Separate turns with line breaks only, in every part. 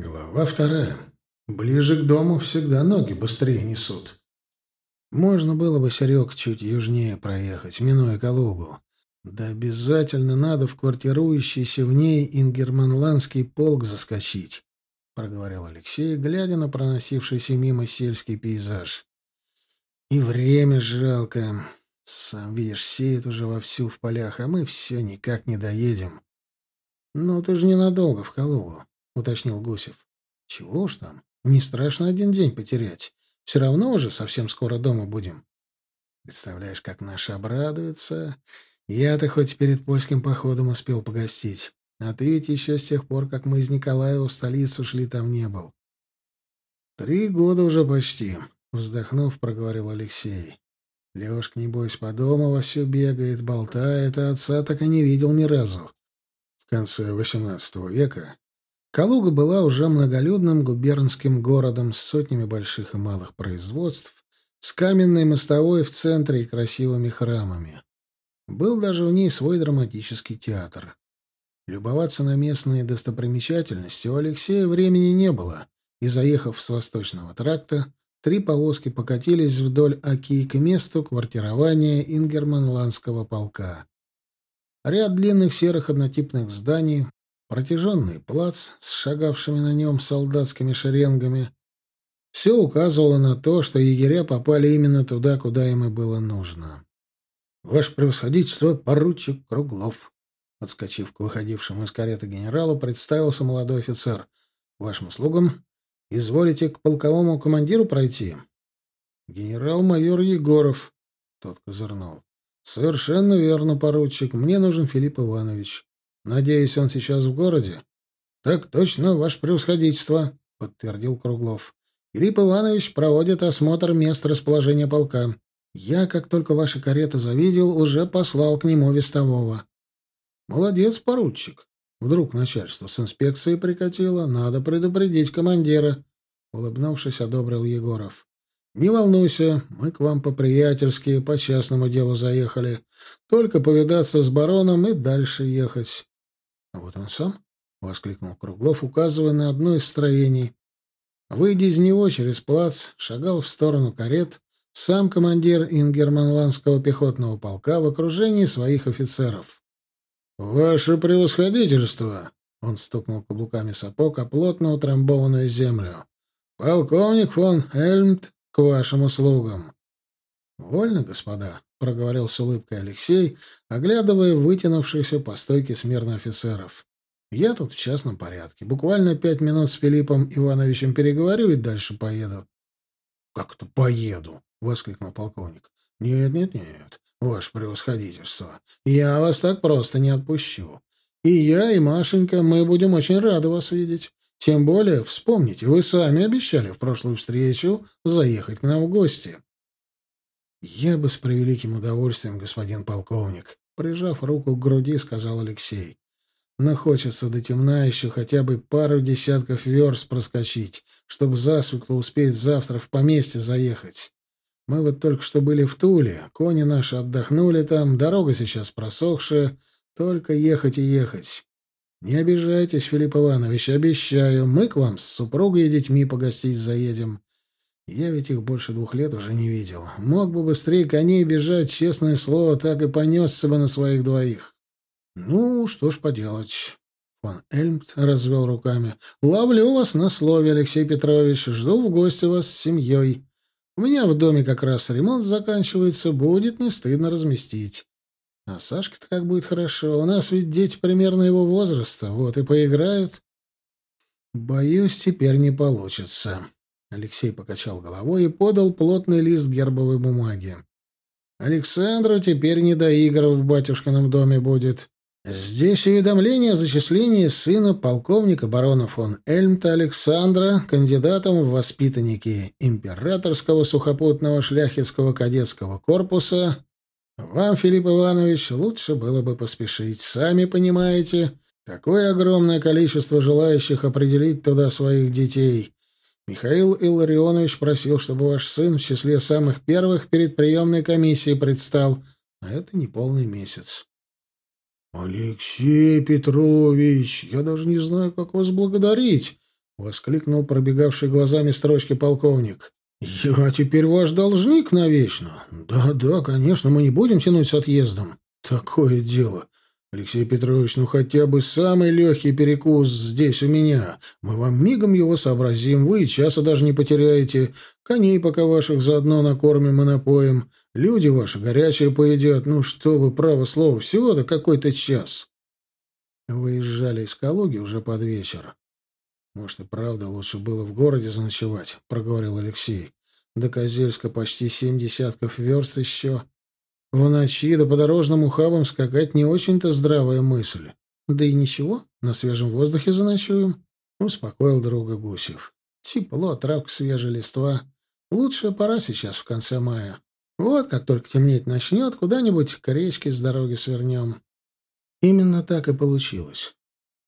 Глава вторая. Ближе к дому всегда ноги быстрее несут. Можно было бы, Серег, чуть южнее проехать, минуя Калугу. Да обязательно надо в квартирующийся в ней ингерманландский полк заскочить, — проговорил Алексей, глядя на проносившийся мимо сельский пейзаж. И время жалко. Сам видишь, сеет уже вовсю в полях, а мы все никак не доедем. — Ну, ты же ненадолго в Калугу уточнил Гусев. Чего уж там? Не страшно один день потерять. Все равно уже совсем скоро дома будем. Представляешь, как наши обрадуются. Я-то хоть перед польским походом успел погостить. А ты ведь еще с тех пор, как мы из Николаева в столицу шли, там не был. Три года уже почти, вздохнув, проговорил Алексей. Лешка, небось, по дому вовсю бегает, болтает, а отца так и не видел ни разу. В конце XVIII века Калуга была уже многолюдным губернским городом с сотнями больших и малых производств, с каменной мостовой в центре и красивыми храмами. Был даже в ней свой драматический театр. Любоваться на местные достопримечательности у Алексея времени не было, и, заехав с восточного тракта, три повозки покатились вдоль Оки к месту квартирования ингерманландского полка. Ряд длинных серых однотипных зданий протяженный плац с шагавшими на нем солдатскими шеренгами. Все указывало на то, что егеря попали именно туда, куда им и было нужно. «Ваше превосходительство, поручик Круглов!» Отскочив к выходившему из кареты генералу, представился молодой офицер. «Вашим услугам изволите к полковому командиру пройти?» «Генерал-майор Егоров», — тот козырнул. «Совершенно верно, поручик. Мне нужен Филипп Иванович. Надеюсь, он сейчас в городе? — Так точно, ваше превосходительство, — подтвердил Круглов. — Филипп Иванович проводит осмотр мест расположения полка. Я, как только ваша карета завидел, уже послал к нему вестового. — Молодец, поручик. Вдруг начальство с инспекцией прикатило, надо предупредить командира. Улыбнувшись, одобрил Егоров. «Не волнуйся, мы к вам по-приятельски, по частному делу заехали. Только повидаться с бароном и дальше ехать. Вот он сам, — воскликнул Круглов, указывая на одно из строений. Выйдя из него через плац, шагал в сторону карет сам командир ингерманландского пехотного полка в окружении своих офицеров. «Ваше превосходительство!» — он стукнул каблуками сапог о плотно утрамбованную землю. «Полковник фон Эльмт к вашим услугам!» «Вольно, господа», — проговорил с улыбкой Алексей, оглядывая вытянувшихся по стойке смирно офицеров. «Я тут в частном порядке. Буквально пять минут с Филиппом Ивановичем переговорю и дальше поеду». «Как то поеду?» — воскликнул полковник. «Нет, нет, нет, ваше превосходительство. Я вас так просто не отпущу. И я, и Машенька, мы будем очень рады вас видеть. Тем более, вспомните, вы сами обещали в прошлую встречу заехать к нам в гости». «Я бы с превеликим удовольствием, господин полковник», — прижав руку к груди, сказал Алексей. «Но хочется до темна еще хотя бы пару десятков верст проскочить, чтобы засветло успеть завтра в поместье заехать. Мы вот только что были в Туле, кони наши отдохнули там, дорога сейчас просохшая, только ехать и ехать. Не обижайтесь, Филипп Иванович, обещаю, мы к вам с супругой и детьми погостить заедем. Я ведь их больше двух лет уже не видел. Мог бы быстрее коней бежать, честное слово, так и понесся бы на своих двоих. Ну, что ж поделать. Фон Эльмт развел руками. Ловлю вас на слове, Алексей Петрович. Жду в гости вас с семьей. У меня в доме как раз ремонт заканчивается, будет не стыдно разместить. А Сашке-то как будет хорошо. У нас ведь дети примерно его возраста, вот и поиграют. Боюсь, теперь не получится. Алексей покачал головой и подал плотный лист гербовой бумаги. «Александру теперь не до игр в батюшкином доме будет. Здесь уведомление о зачислении сына полковника барона фон Эльмта Александра кандидатом в воспитанники императорского сухопутного шляхетского кадетского корпуса. Вам, Филипп Иванович, лучше было бы поспешить. Сами понимаете, такое огромное количество желающих определить туда своих детей». Михаил Илларионович просил, чтобы ваш сын в числе самых первых перед приемной комиссией предстал, а это не полный месяц. — Алексей Петрович, я даже не знаю, как вас благодарить, — воскликнул пробегавший глазами строчки полковник. «Я теперь ваш должник навечно. Да-да, конечно, мы не будем тянуть с отъездом. Такое дело. Алексей Петрович, ну хотя бы самый легкий перекус здесь у меня. Мы вам мигом его сообразим, вы и часа даже не потеряете. Коней пока ваших заодно накормим и напоим. Люди ваши горячие поедят. Ну что вы, право слово, всего-то какой-то час. Выезжали из Калуги уже под вечер. Может, и правда лучше было в городе заночевать, — проговорил Алексей. До Козельска почти семь десятков верст еще. В ночи да по дорожным ухабам скакать не очень-то здравая мысль. Да и ничего, на свежем воздухе заночуем. Успокоил друга Гусев. Тепло, травка свежая листва. Лучшая пора сейчас в конце мая. Вот как только темнеть начнет, куда-нибудь к речке с дороги свернем. Именно так и получилось.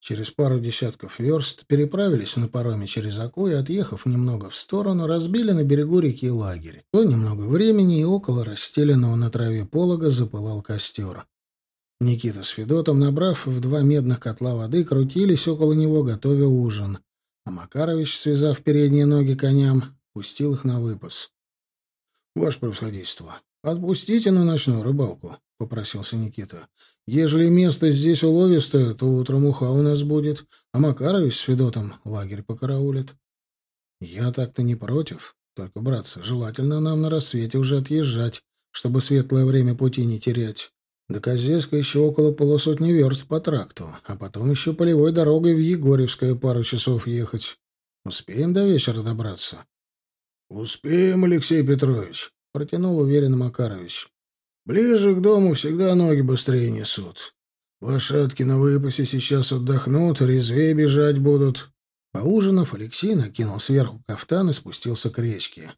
Через пару десятков верст переправились на пароме через Аку и, отъехав немного в сторону, разбили на берегу реки лагерь. То немного времени, и около расстеленного на траве полога запылал костер. Никита с Федотом, набрав в два медных котла воды, крутились около него, готовя ужин. А Макарович, связав передние ноги коням, пустил их на выпас. — Ваше превосходительство, отпустите на ночную рыбалку, — попросился Никита. Ежели место здесь уловистое, то утром уха у нас будет, а Макарович с Федотом лагерь покараулит. Я так-то не против. Только, братцы, желательно нам на рассвете уже отъезжать, чтобы светлое время пути не терять. До Козельска еще около полусотни верст по тракту, а потом еще полевой дорогой в Егорьевское пару часов ехать. Успеем до вечера добраться? — Успеем, Алексей Петрович, — протянул уверенно Макарович. Ближе к дому всегда ноги быстрее несут. Лошадки на выпасе сейчас отдохнут, резвее бежать будут. Поужинав, Алексей накинул сверху кафтан и спустился к речке.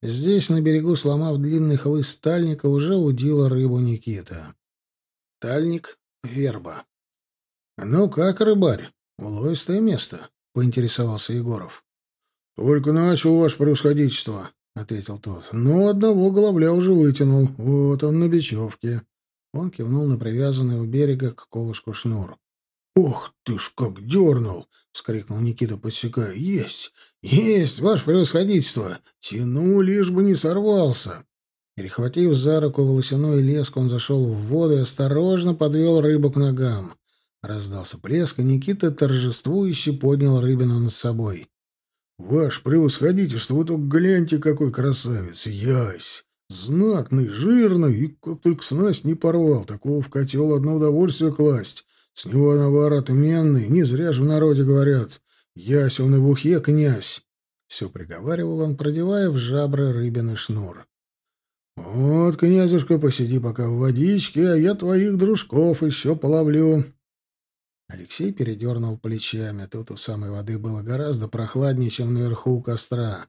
Здесь, на берегу, сломав длинный хлыст тальника, уже удила рыбу Никита. Тальник — верба. — Ну как, рыбарь, уловистое место? — поинтересовался Егоров. — Только начал, ваше превосходительство, ответил тот. «Ну, одного головля уже вытянул. Вот он на бечевке». Он кивнул на привязанный у берега к колышку шнур. «Ох ты ж как дернул!» — вскрикнул Никита, подсекая. «Есть! Есть, ваше превосходительство! Тяну, лишь бы не сорвался!» Перехватив за руку волосяную леску, он зашел в воду и осторожно подвел рыбу к ногам. Раздался плеск, и Никита торжествующе поднял рыбину над собой. «Ваше превосходительство, вы только гляньте, какой красавец! Ясь! Знатный, жирный, и как только снасть не порвал, такого в котел одно удовольствие класть. С него навар отменный, не зря же в народе говорят. Ясь он и в ухе князь!» Все приговаривал он, продевая в жабры рыбины шнур. «Вот, князюшка, посиди пока в водичке, а я твоих дружков еще половлю. Алексей передернул плечами. Тут у самой воды было гораздо прохладнее, чем наверху у костра.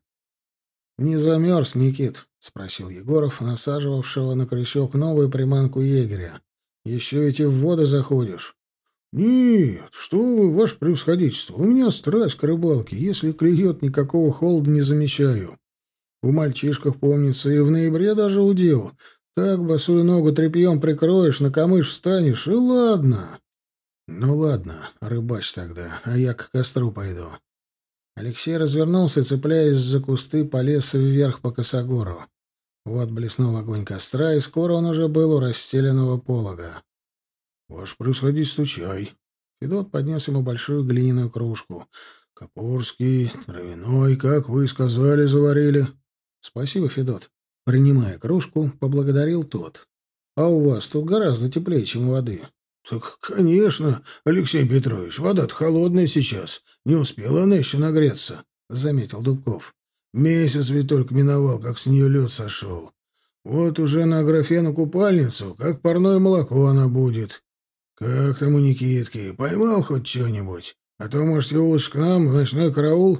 «Не замерз, Никит?» — спросил Егоров, насаживавшего на крючок новую приманку егеря. «Еще ведь и в воду заходишь». «Нет, что вы, ваше превосходительство, у меня страсть к рыбалке. Если клюет, никакого холода не замечаю. У мальчишках, помнится, и в ноябре даже удел. Так босую ногу тряпьем прикроешь, на камыш встанешь, и ладно». «Ну ладно, рыбачь тогда, а я к костру пойду». Алексей развернулся, цепляясь за кусты, полез вверх по косогору. Вот блеснул огонь костра, и скоро он уже был у расстеленного полога. «Ваше происходительство, чай». Федот поднес ему большую глиняную кружку. «Копорский, травяной, как вы сказали, заварили». «Спасибо, Федот». Принимая кружку, поблагодарил тот. «А у вас тут гораздо теплее, чем у воды. «Так, конечно, Алексей Петрович, вода-то холодная сейчас. Не успела она еще нагреться», — заметил Дубков. «Месяц ведь только миновал, как с нее лед сошел. Вот уже на Аграфену купальницу, как парное молоко она будет. Как там у Никитки, поймал хоть что-нибудь? А то, может, его лучше к нам в ночной караул?»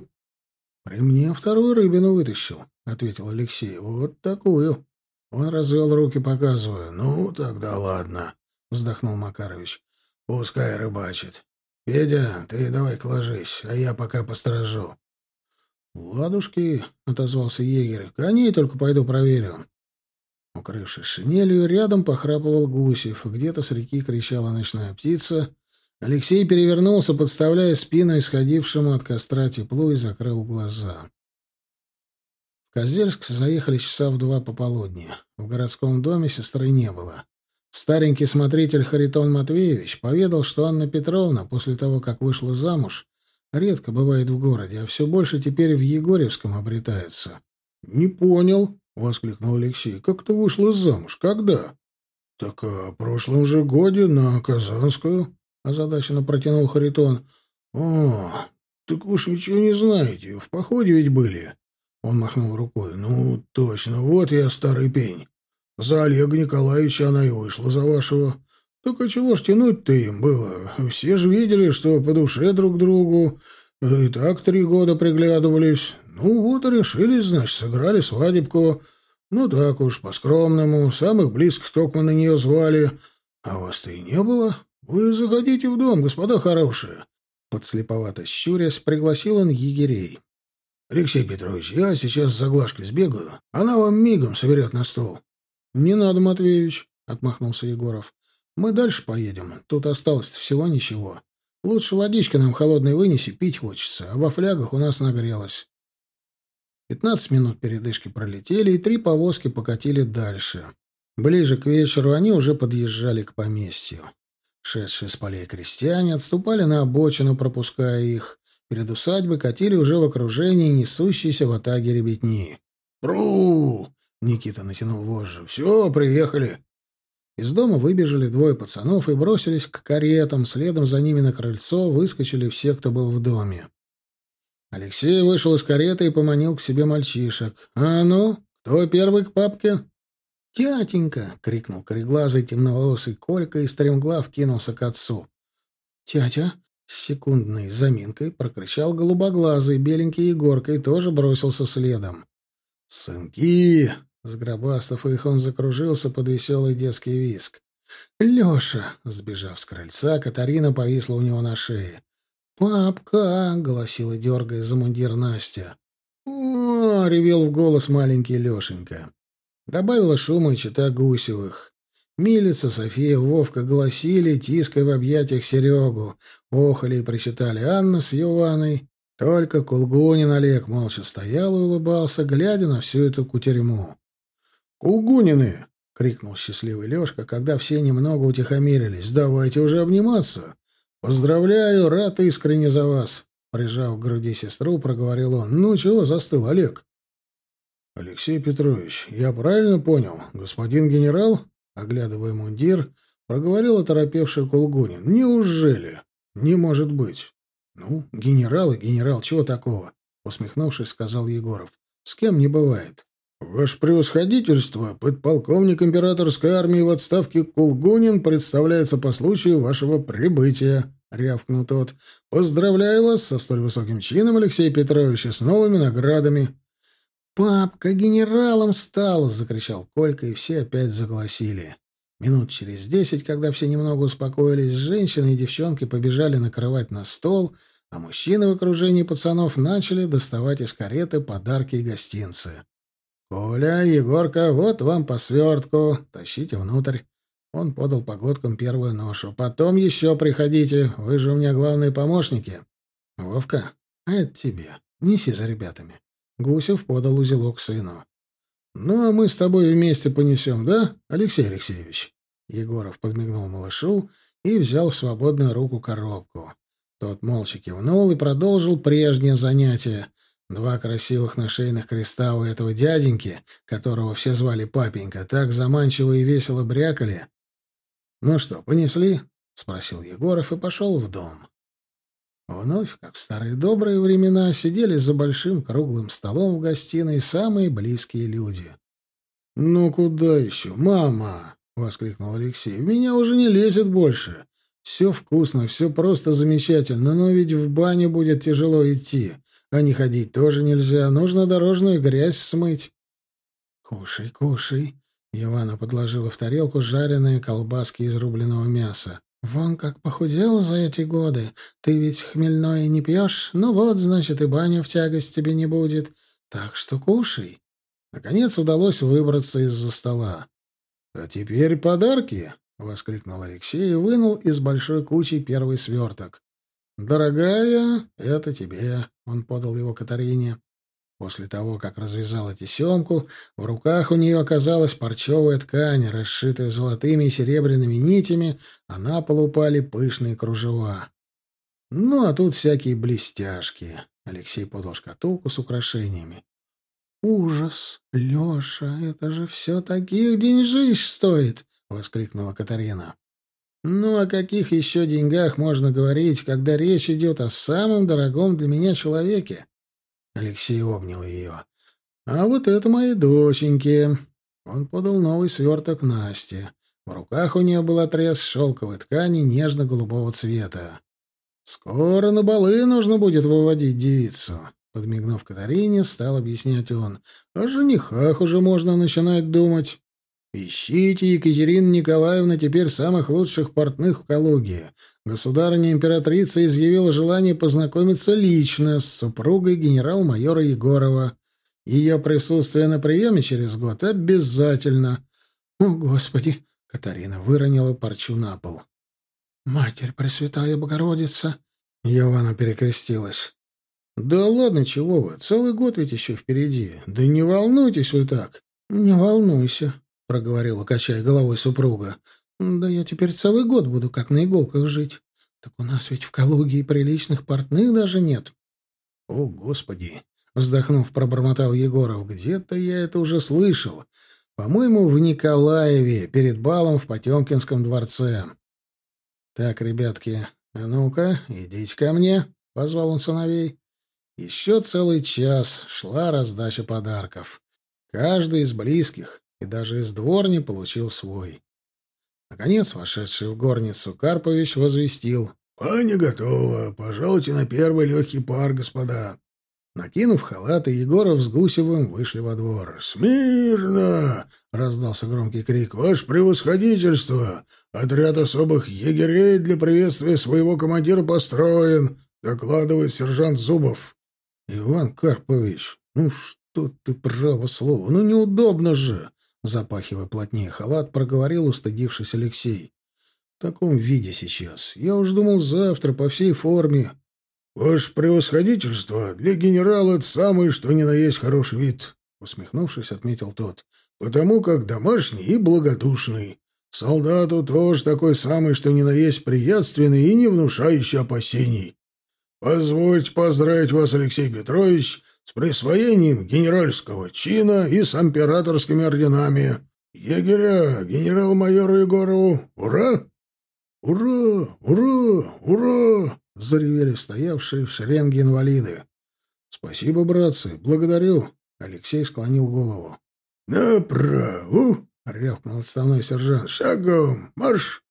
«При мне вторую рыбину вытащил», — ответил Алексей. «Вот такую». Он развел руки, показывая. «Ну, тогда ладно». — вздохнул Макарович. — Пускай рыбачит. Федя, ты давай ложись, а я пока посторожу. — Ладушки, — отозвался егерь, — коней только пойду проверю. Укрывшись шинелью, рядом похрапывал Гусев. Где-то с реки кричала ночная птица, Алексей перевернулся, подставляя спину исходившему от костра теплу, и закрыл глаза. В Козельск заехали часа в два пополудни. В городском доме сестры не было. Старенький смотритель Харитон Матвеевич поведал, что Анна Петровна, после того, как вышла замуж, редко бывает в городе, а все больше теперь в Егорьевском обретается. — Не понял, — воскликнул Алексей. — Как ты вышла замуж? Когда? — Так о прошлом же годе на Казанскую, — озадаченно протянул Харитон. — О, так вы ж ничего не знаете. В походе ведь были. Он махнул рукой. — Ну, точно, вот я старый пень. За Олега Николаевича она и вышла за вашего. Так а чего ж тянуть-то им было? Все же видели, что по душе друг другу. И так три года приглядывались. Ну вот и решились, значит, сыграли свадебку. Ну так уж, по-скромному. Самых близких только на нее звали. А вас-то и не было. Вы заходите в дом, господа хорошие. Подслеповато щурясь, пригласил он егерей. «Алексей Петрович, я сейчас за Глашкой сбегаю. Она вам мигом соберет на стол». «Не надо, Матвеевич», — отмахнулся Егоров. «Мы дальше поедем. Тут осталось всего ничего. Лучше водички нам холодной вынеси, пить хочется, а во флягах у нас нагрелось». Пятнадцать минут передышки пролетели, и три повозки покатили дальше. Ближе к вечеру они уже подъезжали к поместью. Шедшие с полей крестьяне отступали на обочину, пропуская их. Перед усадьбой катили уже в окружении несущиеся в атаге ребятни. «Бру!» Никита натянул вожжи. «Все, приехали!» Из дома выбежали двое пацанов и бросились к каретам. Следом за ними на крыльцо выскочили все, кто был в доме. Алексей вышел из кареты и поманил к себе мальчишек. «А ну, кто первый к папке?» «Тятенька!» — крикнул кореглазый темноволосый Колька и стремглав кинулся к отцу. «Тятя!» — с секундной заминкой прокричал голубоглазый, беленький Егорка и тоже бросился следом. «Сынки!» Сгробастав их, он закружился под веселый детский виск. «Леша!» — сбежав с крыльца, Катарина повисла у него на шее. «Папка!» — голосила, дергая за мундир Настя. «О!» — ревел в голос маленький Лешенька. Добавила шума и чита Гусевых. Милица, София, Вовка голосили, тиская в объятиях Серегу. Охали и причитали Анна с Йованой. Только Кулгунин Олег молча стоял и улыбался, глядя на всю эту кутерьму. «Кулгунины!» — крикнул счастливый Лешка, когда все немного утихомирились. «Давайте уже обниматься! Поздравляю, рад искренне за вас!» Прижав к груди сестру, проговорил он. «Ну чего застыл, Олег?» «Алексей Петрович, я правильно понял? Господин генерал?» Оглядывая мундир, проговорил оторопевший Кулгунин. «Неужели? Не может быть!» «Ну, генерал и генерал, чего такого?» Усмехнувшись, сказал Егоров. «С кем не бывает?» «Ваше превосходительство, подполковник императорской армии в отставке Кулгунин представляется по случаю вашего прибытия», — рявкнул тот. «Поздравляю вас со столь высоким чином, Алексей Петрович, и с новыми наградами». «Папка генералом стал!» — закричал Колька, и все опять загласили. Минут через десять, когда все немного успокоились, женщины и девчонки побежали накрывать на стол, а мужчины в окружении пацанов начали доставать из кареты подарки и гостинцы. «Коля, Егорка, вот вам по свертку. Тащите внутрь». Он подал погодкам первую ношу. «Потом еще приходите. Вы же у меня главные помощники». «Вовка, а это тебе. Неси за ребятами». Гусев подал узелок сыну. «Ну, а мы с тобой вместе понесем, да, Алексей Алексеевич?» Егоров подмигнул малышу и взял в свободную руку коробку. Тот молча кивнул и продолжил прежнее занятие — Два красивых нашейных креста у этого дяденьки, которого все звали папенька, так заманчиво и весело брякали. «Ну что, понесли?» — спросил Егоров и пошел в дом. Вновь, как в старые добрые времена, сидели за большим круглым столом в гостиной самые близкие люди. «Ну куда еще, мама?» — воскликнул Алексей. «В меня уже не лезет больше. Все вкусно, все просто замечательно, но ведь в бане будет тяжело идти. А не ходить тоже нельзя, нужно дорожную грязь смыть. «Кушай, кушай!» Ивана подложила в тарелку жареные колбаски из рубленого мяса. «Вон как похудела за эти годы. Ты ведь хмельное не пьешь? Ну вот, значит, и баня в тягость тебе не будет. Так что кушай». Наконец удалось выбраться из-за стола. «А теперь подарки!» — воскликнул Алексей и вынул из большой кучи первый сверток. «Дорогая, это тебе», — он подал его Катарине. После того, как развязала тесемку, в руках у нее оказалась парчевая ткань, расшитая золотыми и серебряными нитями, а на пол упали пышные кружева. Ну, а тут всякие блестяшки. Алексей подал шкатулку с украшениями. «Ужас! Леша, это же все таких деньжищ стоит!» — воскликнула Катарина. «Ну, о каких еще деньгах можно говорить, когда речь идет о самом дорогом для меня человеке?» Алексей обнял ее. «А вот это мои доченьки!» Он подал новый сверток Насте. В руках у нее был отрез шелковой ткани нежно-голубого цвета. «Скоро на балы нужно будет выводить девицу», — подмигнув Катарине, стал объяснять он. «О женихах уже можно начинать думать. Ищите, Екатерина Николаевна, теперь самых лучших портных в Калуге. Государыня-императрица изъявила желание познакомиться лично с супругой генерал-майора Егорова. Ее присутствие на приеме через год обязательно. О, Господи! Катарина выронила парчу на пол. «Матерь Пресвятая Богородица!» Йована перекрестилась. «Да ладно, чего вы, целый год ведь еще впереди. Да не волнуйтесь вы так». «Не волнуйся», — проговорила, качая головой супруга. Да я теперь целый год буду как на иголках жить. Так у нас ведь в Калуге и приличных портных даже нет. О, Господи! Вздохнув, пробормотал Егоров. Где-то я это уже слышал. По-моему, в Николаеве, перед балом в Потемкинском дворце. Так, ребятки, а ну-ка, идите ко мне, — позвал он сыновей. Еще целый час шла раздача подарков. Каждый из близких и даже из дворни получил свой. Наконец, вошедший в горницу Карпович возвестил. «Паня готова. Пожалуйте на первый легкий пар, господа». Накинув халаты, Егоров с Гусевым вышли во двор. «Смирно!» — раздался громкий крик. «Ваше превосходительство! Отряд особых егерей для приветствия своего командира построен!» — докладывает сержант Зубов. «Иван Карпович, ну что ты, право слово, ну неудобно же!» Запахивая плотнее халат, проговорил устыдившись Алексей. — В таком виде сейчас. Я уж думал завтра по всей форме. — Ваше превосходительство, для генерала это самый, что ни на есть хороший вид, — усмехнувшись, отметил тот. — Потому как домашний и благодушный. Солдату тоже такой самый, что ни на есть приятственный и не внушающий опасений. Позвольте поздравить вас, Алексей Петрович, с присвоением генеральского чина и с императорскими орденами. Егеря генерал-майору Егорову, ура! Ура! Ура! Ура! Заревели стоявшие в шеренге инвалиды. Спасибо, братцы, благодарю. Алексей склонил голову. Направо! рявкнул отставной сержант. Шагом! Марш!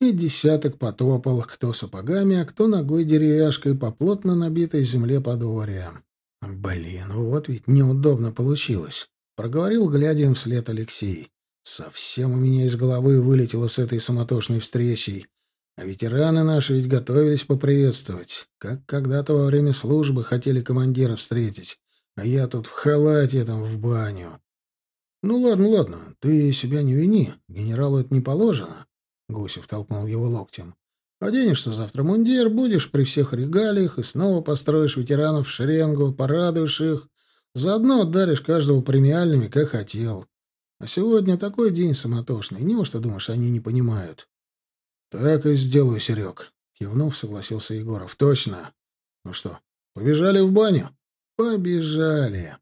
И десяток потопал, кто сапогами, а кто ногой деревяшкой по плотно набитой земле подворья. «Блин, вот ведь неудобно получилось», — проговорил, глядя им вслед Алексей. «Совсем у меня из головы вылетело с этой суматошной встречей. А ветераны наши ведь готовились поприветствовать, как когда-то во время службы хотели командира встретить, а я тут в халате там в баню». «Ну ладно, ладно, ты себя не вини, генералу это не положено», — Гусев толкнул его локтем. Оденешься завтра мундир, будешь при всех регалиях и снова построишь ветеранов в шеренгу, порадуешь их. Заодно отдаришь каждого премиальными, как хотел. А сегодня такой день суматошный. Неужто, думаешь, они не понимают? — Так и сделаю, Серег. Кивнув, согласился Егоров. — Точно. Ну что, побежали в баню? — Побежали.